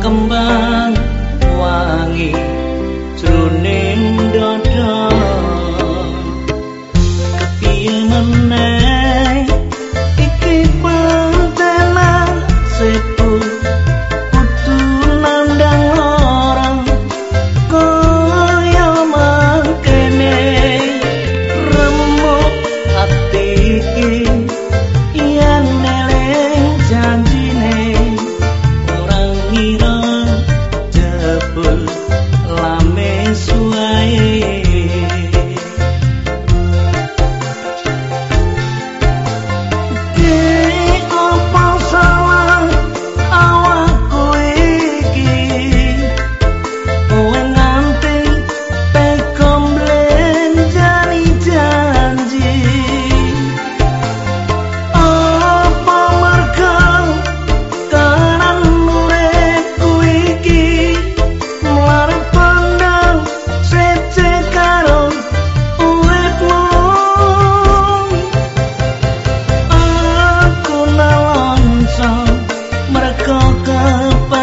kembang wangi jroning dada. Kepiye meneh?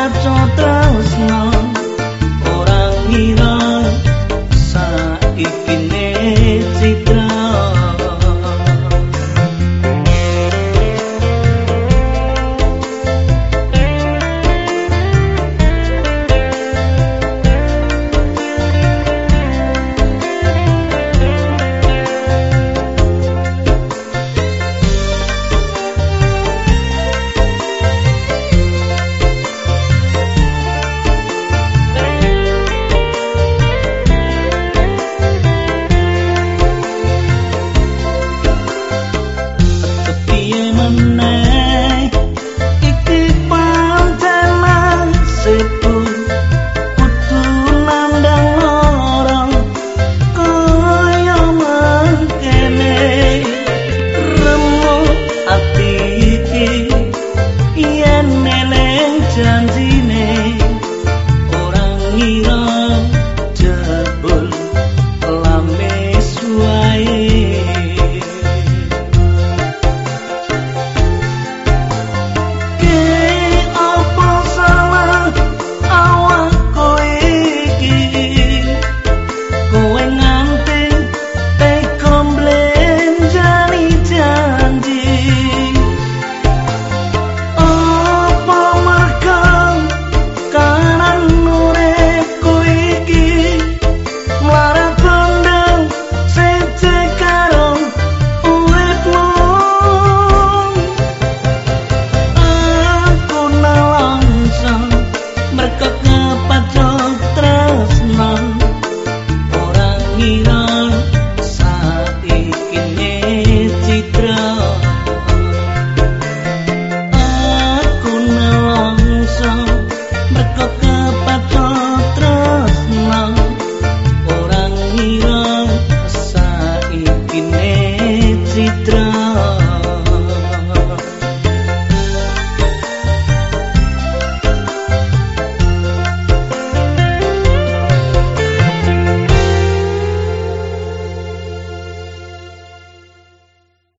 I've jumped.